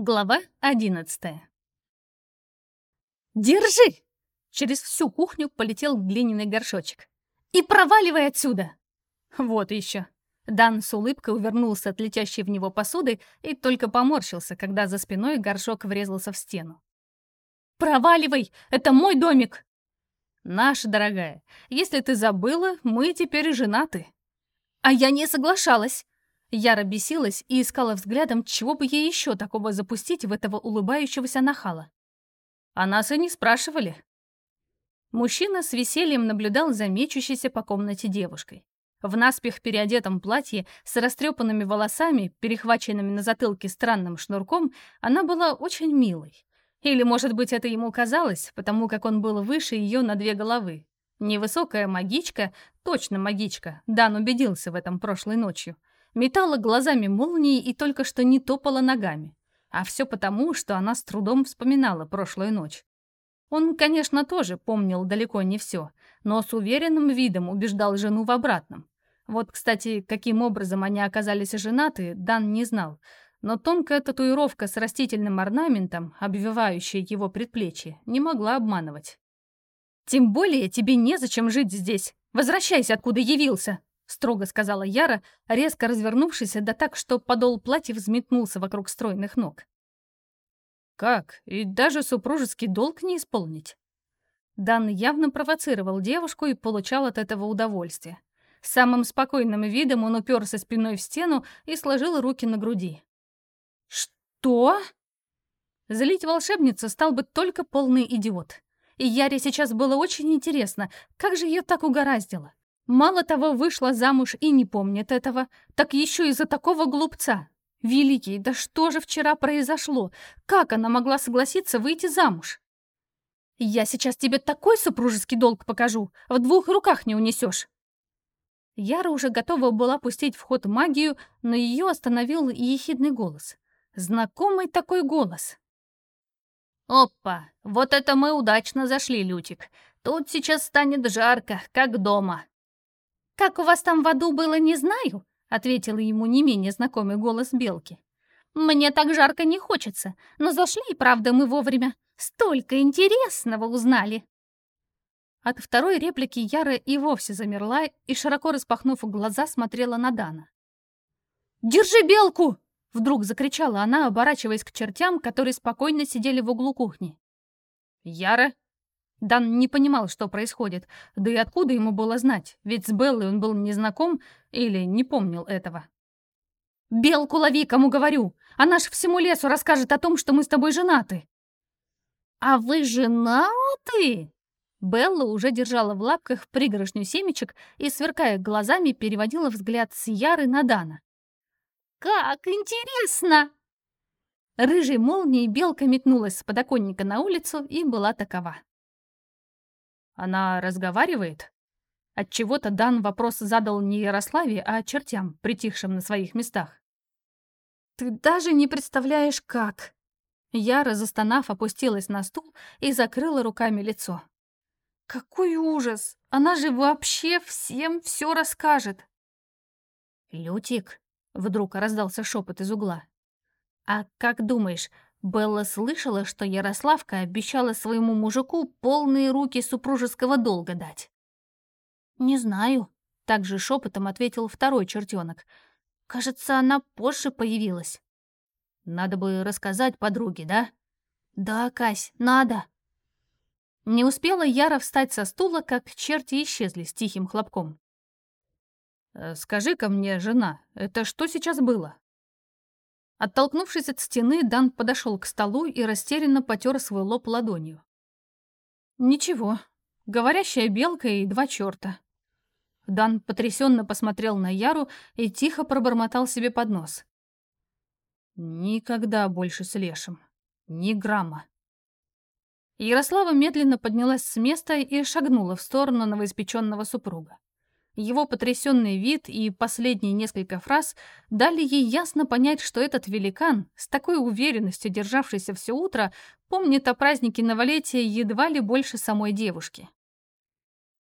Глава одиннадцатая. «Держи!» Через всю кухню полетел глиняный горшочек. «И проваливай отсюда!» Вот еще. Дан с улыбкой увернулся от летящей в него посуды и только поморщился, когда за спиной горшок врезался в стену. «Проваливай! Это мой домик!» «Наша дорогая, если ты забыла, мы теперь женаты». «А я не соглашалась!» Яра бесилась и искала взглядом, чего бы ей еще такого запустить в этого улыбающегося нахала. А нас и не спрашивали. Мужчина с весельем наблюдал за мечущейся по комнате девушкой. В наспех переодетом платье с растрепанными волосами, перехваченными на затылке странным шнурком, она была очень милой. Или, может быть, это ему казалось, потому как он был выше ее на две головы. Невысокая магичка, точно магичка, Дан убедился в этом прошлой ночью — метала глазами молнии и только что не топала ногами. А все потому, что она с трудом вспоминала прошлую ночь. Он, конечно, тоже помнил далеко не все, но с уверенным видом убеждал жену в обратном. Вот, кстати, каким образом они оказались женаты, Дан не знал, но тонкая татуировка с растительным орнаментом, обвивающая его предплечье, не могла обманывать. «Тем более тебе незачем жить здесь. Возвращайся, откуда явился!» Строго сказала Яра, резко развернувшись, да так, что подол платья взметнулся вокруг стройных ног. «Как? И даже супружеский долг не исполнить?» Дан явно провоцировал девушку и получал от этого удовольствие. Самым спокойным видом он уперся спиной в стену и сложил руки на груди. «Что?» Залить волшебницу стал бы только полный идиот. И Яре сейчас было очень интересно, как же ее так угораздило. Мало того, вышла замуж и не помнит этого, так еще из-за такого глупца. Великий, да что же вчера произошло? Как она могла согласиться выйти замуж? Я сейчас тебе такой супружеский долг покажу, в двух руках не унесешь. Яра уже готова была пустить в ход магию, но ее остановил ехидный голос. Знакомый такой голос. «Опа, вот это мы удачно зашли, Лютик. Тут сейчас станет жарко, как дома. «Как у вас там в аду было, не знаю», — ответил ему не менее знакомый голос Белки. «Мне так жарко не хочется, но зашли, правда, мы вовремя. Столько интересного узнали». От второй реплики Яра и вовсе замерла и, широко распахнув глаза, смотрела на Дана. «Держи белку!» — вдруг закричала она, оборачиваясь к чертям, которые спокойно сидели в углу кухни. «Яра, Дан не понимал, что происходит, да и откуда ему было знать, ведь с Беллой он был незнаком или не помнил этого. «Белку лови, кому говорю! Она ж всему лесу расскажет о том, что мы с тобой женаты!» «А вы женаты?» Белла уже держала в лапках пригоршню семечек и, сверкая глазами, переводила взгляд с Яры на Дана. «Как интересно!» Рыжей молнией белка метнулась с подоконника на улицу и была такова. Она разговаривает? Отчего-то Дан вопрос задал не Ярославе, а чертям, притихшим на своих местах. «Ты даже не представляешь, как!» Яра, застонав, опустилась на стул и закрыла руками лицо. «Какой ужас! Она же вообще всем все расскажет!» «Лютик!» — вдруг раздался шепот из угла. «А как думаешь, Белла слышала, что Ярославка обещала своему мужику полные руки супружеского долга дать. «Не знаю», — также шепотом ответил второй чертенок. «Кажется, она позже появилась». «Надо бы рассказать подруге, да?» «Да, Кась, надо». Не успела Яра встать со стула, как черти исчезли с тихим хлопком. «Э, «Скажи-ка мне, жена, это что сейчас было?» Оттолкнувшись от стены, Дан подошел к столу и растерянно потер свой лоб ладонью. «Ничего. Говорящая белка и два черта». Дан потрясенно посмотрел на Яру и тихо пробормотал себе под нос. «Никогда больше с Лешем. Ни грамма». Ярослава медленно поднялась с места и шагнула в сторону новоиспеченного супруга. Его потрясенный вид и последние несколько фраз дали ей ясно понять, что этот великан, с такой уверенностью державшийся все утро, помнит о празднике новолетия едва ли больше самой девушки.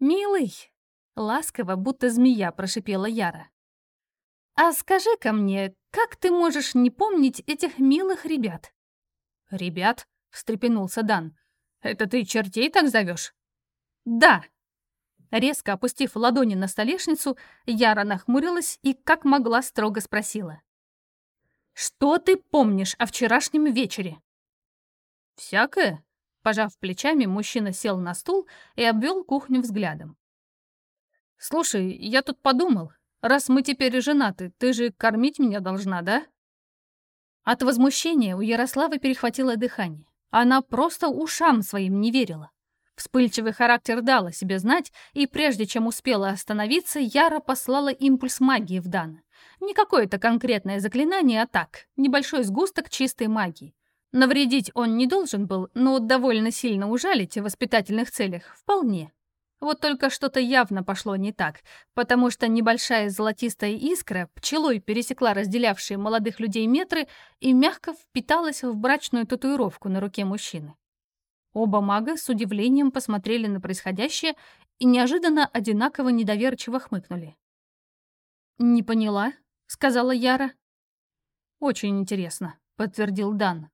«Милый!» — ласково, будто змея прошипела Яра. «А скажи-ка мне, Как ты можешь не помнить этих милых ребят?» «Ребят?» — встрепенулся Дан. «Это ты чертей так зовешь?» «Да!» Резко опустив ладони на столешницу, Яра нахмурилась и, как могла, строго спросила. «Что ты помнишь о вчерашнем вечере?» «Всякое?» Пожав плечами, мужчина сел на стул и обвел кухню взглядом. «Слушай, я тут подумал, раз мы теперь женаты, ты же кормить меня должна, да?» От возмущения у Ярославы перехватило дыхание. Она просто ушам своим не верила. Вспыльчивый характер дал о себе знать, и прежде чем успела остановиться, Яра послала импульс магии в Дана. Не какое-то конкретное заклинание, а так, небольшой сгусток чистой магии. Навредить он не должен был, но довольно сильно ужалить в воспитательных целях вполне. Вот только что-то явно пошло не так, потому что небольшая золотистая искра пчелой пересекла разделявшие молодых людей метры и мягко впиталась в брачную татуировку на руке мужчины. Оба мага с удивлением посмотрели на происходящее и неожиданно одинаково недоверчиво хмыкнули. «Не поняла», — сказала Яра. «Очень интересно», — подтвердил Дан.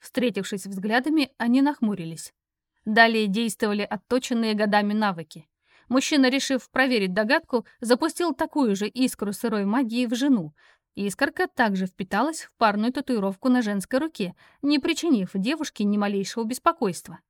Встретившись взглядами, они нахмурились. Далее действовали отточенные годами навыки. Мужчина, решив проверить догадку, запустил такую же искру сырой магии в жену. Искорка также впиталась в парную татуировку на женской руке, не причинив девушке ни малейшего беспокойства.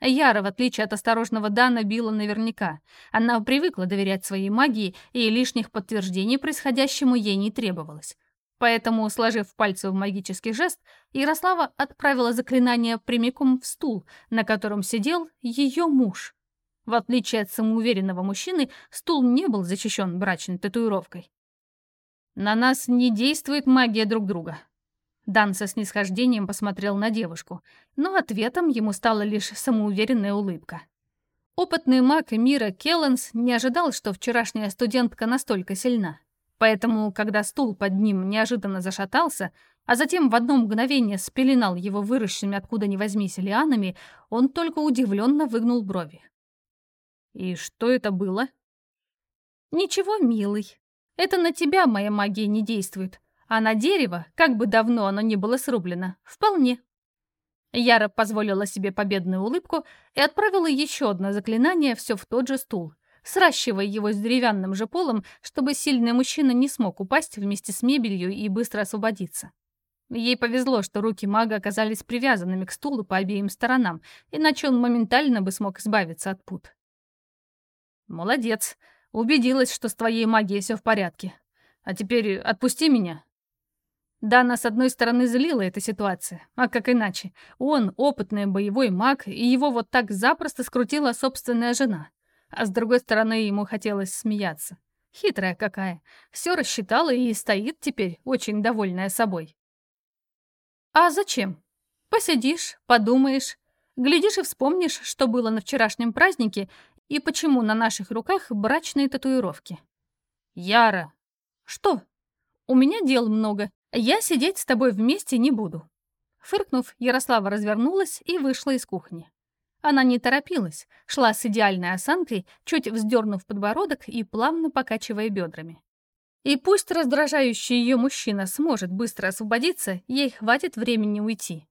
Яра, в отличие от осторожного Дана, била наверняка. Она привыкла доверять своей магии, и лишних подтверждений происходящему ей не требовалось. Поэтому, сложив пальцы в магический жест, Ярослава отправила заклинание прямиком в стул, на котором сидел ее муж. В отличие от самоуверенного мужчины, стул не был защищен брачной татуировкой. «На нас не действует магия друг друга». Дан со снисхождением посмотрел на девушку, но ответом ему стала лишь самоуверенная улыбка. Опытный маг мира Келленс не ожидал, что вчерашняя студентка настолько сильна. Поэтому, когда стул под ним неожиданно зашатался, а затем в одно мгновение спеленал его выросшими откуда ни возьмись лианами, он только удивленно выгнул брови. «И что это было?» «Ничего, милый. Это на тебя моя магия не действует, а на дерево, как бы давно оно ни было срублено, вполне». Яра позволила себе победную улыбку и отправила еще одно заклинание все в тот же стул, сращивая его с деревянным же полом, чтобы сильный мужчина не смог упасть вместе с мебелью и быстро освободиться. Ей повезло, что руки мага оказались привязанными к стулу по обеим сторонам, иначе он моментально бы смог избавиться от пут. «Молодец. Убедилась, что с твоей магией все в порядке. А теперь отпусти меня». Дана, с одной стороны, злила эта ситуация, а как иначе? Он — опытный боевой маг, и его вот так запросто скрутила собственная жена а с другой стороны ему хотелось смеяться. Хитрая какая. Все рассчитала и стоит теперь, очень довольная собой. А зачем? Посидишь, подумаешь, глядишь и вспомнишь, что было на вчерашнем празднике и почему на наших руках брачные татуировки. Яра. Что? У меня дел много. Я сидеть с тобой вместе не буду. Фыркнув, Ярослава развернулась и вышла из кухни. Она не торопилась, шла с идеальной осанкой, чуть вздернув подбородок и плавно покачивая бедрами. И пусть раздражающий ее мужчина сможет быстро освободиться, ей хватит времени уйти.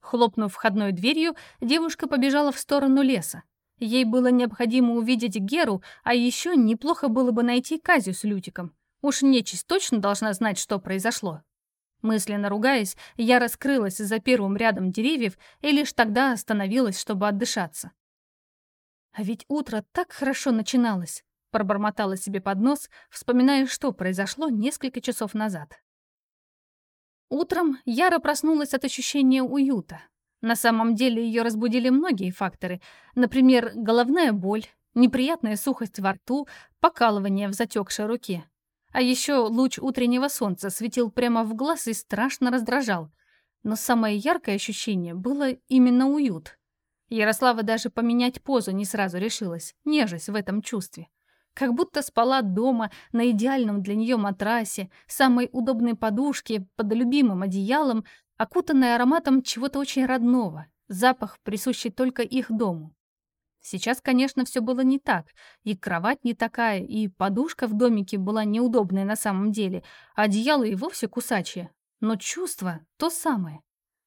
Хлопнув входной дверью, девушка побежала в сторону леса. Ей было необходимо увидеть Геру, а еще неплохо было бы найти Казю с Лютиком. Уж нечисть точно должна знать, что произошло. Мысленно ругаясь, я раскрылась за первым рядом деревьев и лишь тогда остановилась, чтобы отдышаться. А ведь утро так хорошо начиналось, пробормотала себе под нос, вспоминая, что произошло несколько часов назад. Утром Яра проснулась от ощущения уюта. На самом деле ее разбудили многие факторы, например, головная боль, неприятная сухость во рту, покалывание в затекшей руке. А еще луч утреннего солнца светил прямо в глаз и страшно раздражал. Но самое яркое ощущение было именно уют. Ярослава даже поменять позу не сразу решилась, нежесть в этом чувстве. Как будто спала дома, на идеальном для нее матрасе, самой удобной подушке, под любимым одеялом, окутанной ароматом чего-то очень родного, запах, присущий только их дому. Сейчас, конечно, все было не так. И кровать не такая, и подушка в домике была неудобная на самом деле, а одеяло и вовсе кусачее. Но чувство — то самое.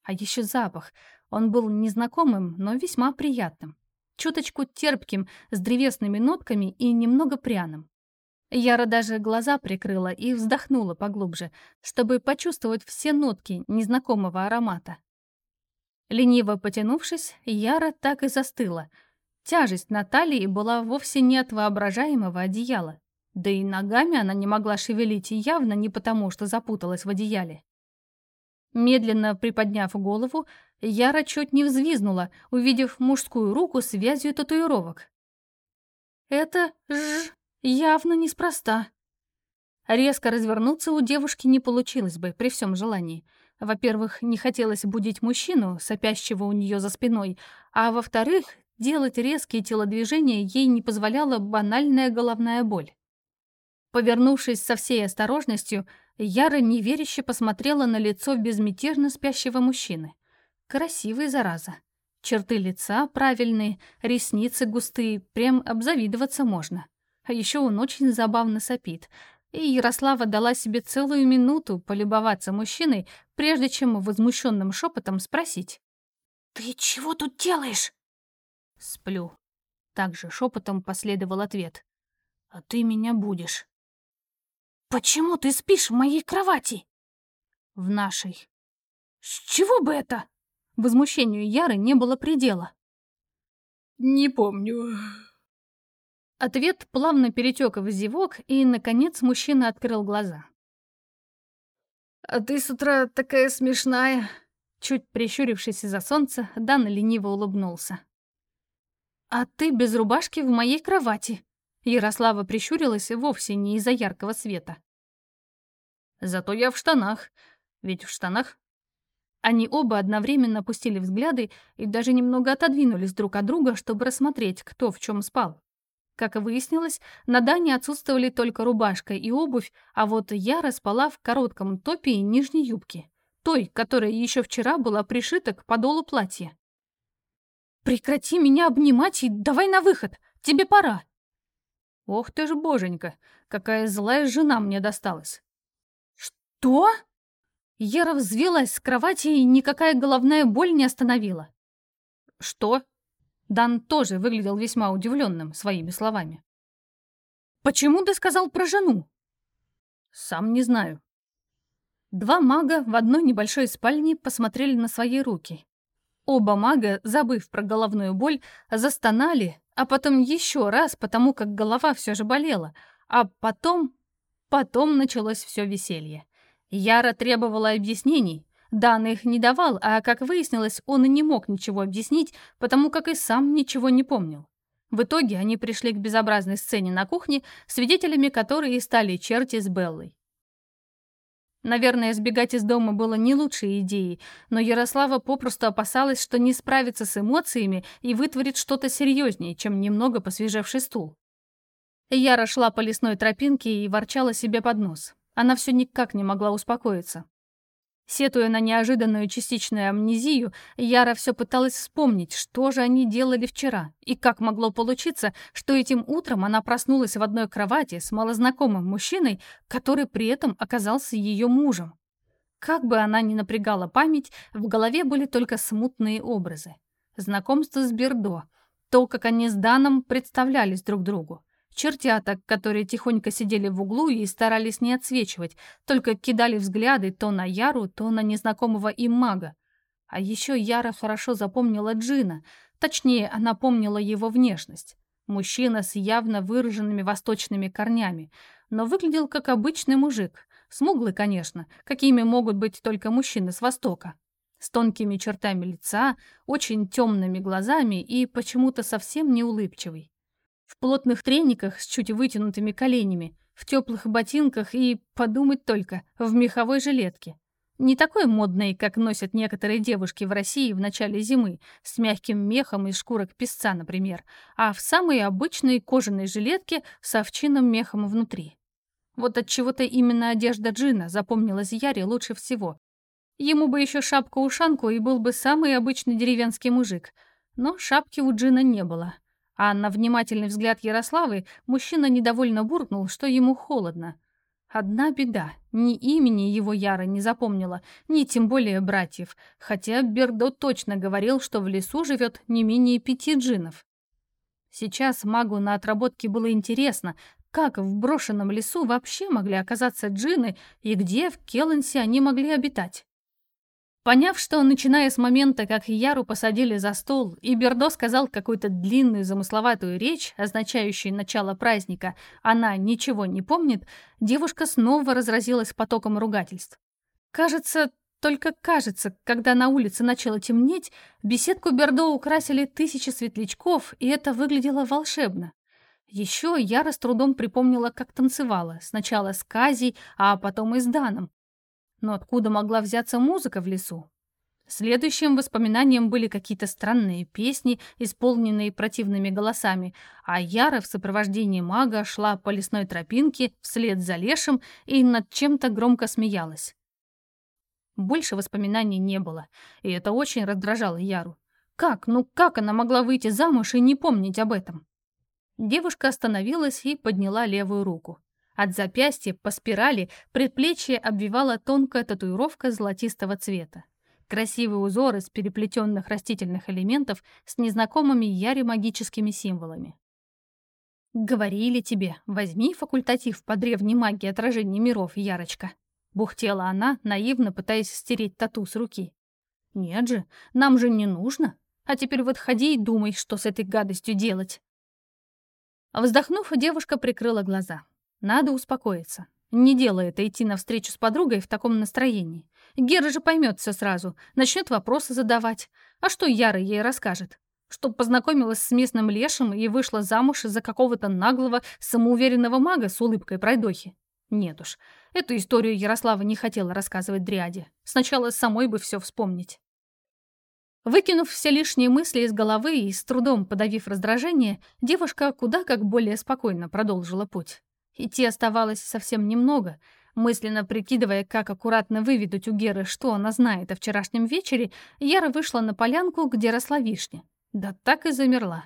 А еще запах. Он был незнакомым, но весьма приятным. Чуточку терпким, с древесными нотками и немного пряным. Яра даже глаза прикрыла и вздохнула поглубже, чтобы почувствовать все нотки незнакомого аромата. Лениво потянувшись, Яра так и застыла. Тяжесть на талии была вовсе не от воображаемого одеяла. Да и ногами она не могла шевелить явно не потому, что запуталась в одеяле. Медленно приподняв голову, Яра чуть не взвизнула, увидев мужскую руку с вязью татуировок. «Это ж явно неспроста». Резко развернуться у девушки не получилось бы при всем желании. Во-первых, не хотелось будить мужчину, сопящего у нее за спиной, а во-вторых, делать резкие телодвижения ей не позволяла банальная головная боль. Повернувшись со всей осторожностью, Яра неверяще посмотрела на лицо безмятежно спящего мужчины. Красивый, зараза. Черты лица правильные, ресницы густые, прям обзавидоваться можно. А еще он очень забавно сопит. И Ярослава дала себе целую минуту полюбоваться мужчиной, прежде чем возмущенным шепотом спросить. «Ты чего тут делаешь?» «Сплю». Также шепотом последовал ответ. «А ты меня будешь». «Почему ты спишь в моей кровати?» «В нашей». «С чего бы это?» Возмущению Яры не было предела. «Не помню». Ответ плавно перетек в зевок, и, наконец, мужчина открыл глаза. «А ты с утра такая смешная!» Чуть прищурившись из-за солнца, Дан лениво улыбнулся. «А ты без рубашки в моей кровати!» Ярослава прищурилась вовсе не из-за яркого света. «Зато я в штанах. Ведь в штанах...» Они оба одновременно опустили взгляды и даже немного отодвинулись друг от друга, чтобы рассмотреть, кто в чем спал. Как выяснилось, на Дане отсутствовали только рубашка и обувь, а вот я спала в коротком топе и нижней юбке. Той, которая еще вчера была пришита к подолу платья. «Прекрати меня обнимать и давай на выход! Тебе пора!» «Ох ты ж, боженька, какая злая жена мне досталась!» «Что?» Ера взвелась с кровати, и никакая головная боль не остановила. «Что?» Дан тоже выглядел весьма удивленным своими словами. «Почему ты сказал про жену?» «Сам не знаю». Два мага в одной небольшой спальне посмотрели на свои руки. Оба мага, забыв про головную боль, застонали, а потом еще раз, потому как голова все же болела, а потом... Потом началось все веселье. Яра требовала объяснений, Дан их не давал, а, как выяснилось, он и не мог ничего объяснить, потому как и сам ничего не помнил. В итоге они пришли к безобразной сцене на кухне, свидетелями которой и стали черти с Беллой. Наверное, сбегать из дома было не лучшей идеей, но Ярослава попросту опасалась, что не справится с эмоциями и вытворит что-то серьезнее, чем немного посвежевший стул. Яра шла по лесной тропинке и ворчала себе под нос. Она все никак не могла успокоиться. Сетуя на неожиданную частичную амнезию, Яра все пыталась вспомнить, что же они делали вчера, и как могло получиться, что этим утром она проснулась в одной кровати с малознакомым мужчиной, который при этом оказался ее мужем. Как бы она ни напрягала память, в голове были только смутные образы. Знакомство с Бердо, то, как они с Даном представлялись друг другу. Чертята, которые тихонько сидели в углу и старались не отсвечивать, только кидали взгляды то на Яру, то на незнакомого им мага. А еще Яра хорошо запомнила Джина, точнее, она помнила его внешность. Мужчина с явно выраженными восточными корнями, но выглядел как обычный мужик. Смуглый, конечно, какими могут быть только мужчины с Востока. С тонкими чертами лица, очень темными глазами и почему-то совсем не улыбчивый. В плотных трениках с чуть вытянутыми коленями, в теплых ботинках и, подумать только, в меховой жилетке. Не такой модной, как носят некоторые девушки в России в начале зимы, с мягким мехом из шкурок песца, например, а в самой обычной кожаной жилетке с овчинным мехом внутри. Вот от чего то именно одежда Джина запомнилась Яре лучше всего. Ему бы еще шапку-ушанку и был бы самый обычный деревенский мужик. Но шапки у Джина не было. А на внимательный взгляд Ярославы мужчина недовольно буркнул, что ему холодно. Одна беда. Ни имени его Яра не запомнила, ни тем более братьев, хотя Бердо точно говорил, что в лесу живет не менее пяти джинов. Сейчас магу на отработке было интересно, как в брошенном лесу вообще могли оказаться джины и где в Келленсе они могли обитать. Поняв, что, начиная с момента, как Яру посадили за стол, и Бердо сказал какую-то длинную замысловатую речь, означающую начало праздника, она ничего не помнит, девушка снова разразилась потоком ругательств. Кажется, только кажется, когда на улице начало темнеть, беседку Бердо украсили тысячи светлячков, и это выглядело волшебно. Еще Яра с трудом припомнила, как танцевала, сначала с Казей, а потом и с Даном. Но откуда могла взяться музыка в лесу? Следующим воспоминанием были какие-то странные песни, исполненные противными голосами, а Яра в сопровождении мага шла по лесной тропинке вслед за Лешем и над чем-то громко смеялась. Больше воспоминаний не было, и это очень раздражало Яру. Как, ну как она могла выйти замуж и не помнить об этом? Девушка остановилась и подняла левую руку. От запястья по спирали предплечье обвивала тонкая татуировка золотистого цвета. Красивый узор из переплетенных растительных элементов с незнакомыми яре магическими символами. «Говорили тебе, возьми факультатив по древней магии отражения миров, Ярочка», бухтела она, наивно пытаясь стереть тату с руки. «Нет же, нам же не нужно. А теперь вот ходи и думай, что с этой гадостью делать». Вздохнув, девушка прикрыла глаза. Надо успокоиться. Не дело это идти навстречу с подругой в таком настроении. Гера же поймет все сразу, начнет вопросы задавать. А что Яра ей расскажет? Что познакомилась с местным лешим и вышла замуж за какого-то наглого, самоуверенного мага с улыбкой пройдохи. Нет уж, эту историю Ярослава не хотела рассказывать Дриаде. Сначала самой бы все вспомнить. Выкинув все лишние мысли из головы и с трудом подавив раздражение, девушка куда как более спокойно продолжила путь. Идти оставалось совсем немного. Мысленно прикидывая, как аккуратно выведуть у Геры, что она знает о вчерашнем вечере, Яра вышла на полянку, где росла вишня. Да так и замерла.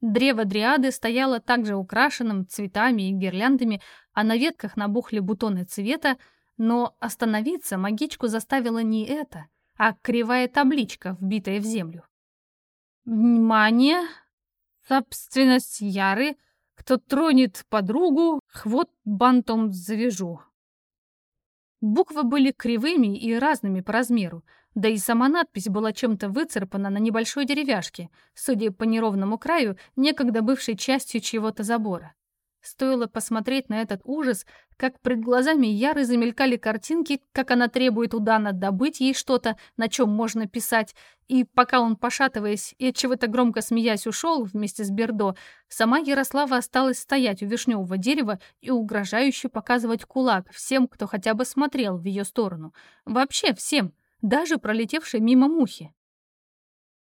Древо дриады стояло также украшенным цветами и гирляндами, а на ветках набухли бутоны цвета, но остановиться магичку заставило не это, а кривая табличка, вбитая в землю. «Внимание! Собственность Яры — кто тронет подругу, хвот бантом завяжу. Буквы были кривыми и разными по размеру, да и сама надпись была чем-то выцарапана на небольшой деревяшке, судя по неровному краю, некогда бывшей частью чьего-то забора. Стоило посмотреть на этот ужас, как пред глазами Яры замелькали картинки, как она требует у Дана добыть ей что-то, на чем можно писать, и пока он, пошатываясь и от чего-то громко смеясь, ушел вместе с Бердо, сама Ярослава осталась стоять у вишневого дерева и угрожающе показывать кулак всем, кто хотя бы смотрел в ее сторону. Вообще всем, даже пролетевшей мимо мухи.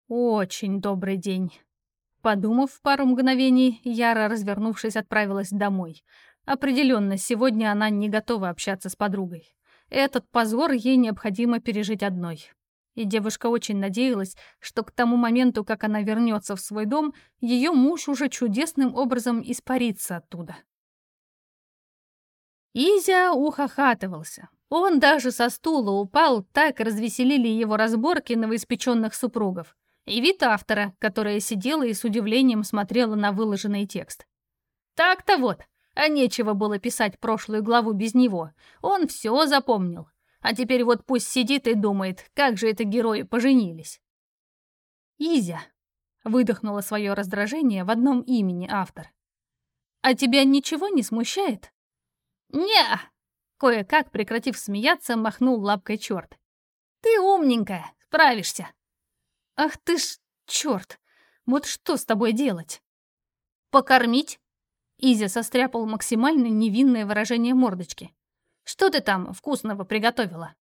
«Очень добрый день», Подумав пару мгновений, Яра, развернувшись, отправилась домой. Определенно, сегодня она не готова общаться с подругой. Этот позор ей необходимо пережить одной. И девушка очень надеялась, что к тому моменту, как она вернется в свой дом, ее муж уже чудесным образом испарится оттуда. Изя ухахатывался. Он даже со стула упал, так развеселили его разборки новоиспеченных супругов и вид автора, которая сидела и с удивлением смотрела на выложенный текст. Так-то вот, а нечего было писать прошлую главу без него. Он все запомнил. А теперь вот пусть сидит и думает, как же это герои поженились. Изя. Выдохнула свое раздражение в одном имени автор. «А тебя ничего не смущает?» «Не!» Кое-как, прекратив смеяться, махнул лапкой черт. «Ты умненькая, справишься!» Ах ты ж, черт! Вот что с тобой делать? Покормить? Изя состряпал максимально невинное выражение мордочки. Что ты там вкусного приготовила?